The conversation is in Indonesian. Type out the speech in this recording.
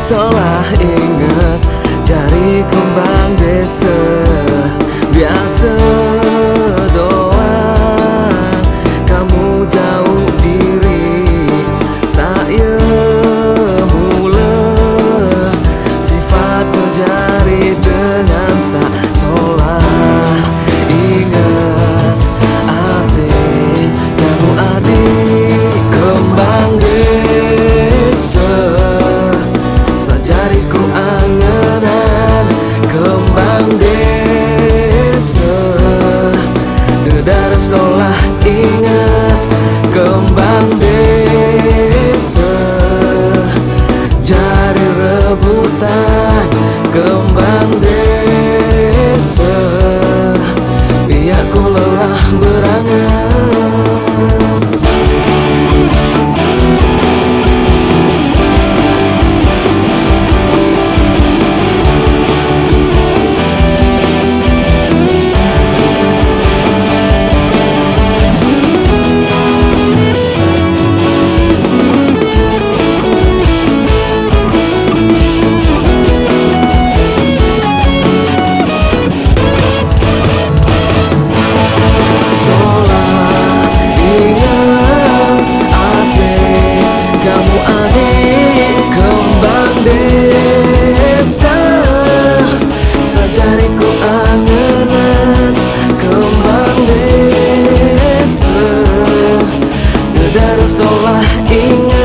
seolah ingat. Cari kembang desa biasa. 走了一年。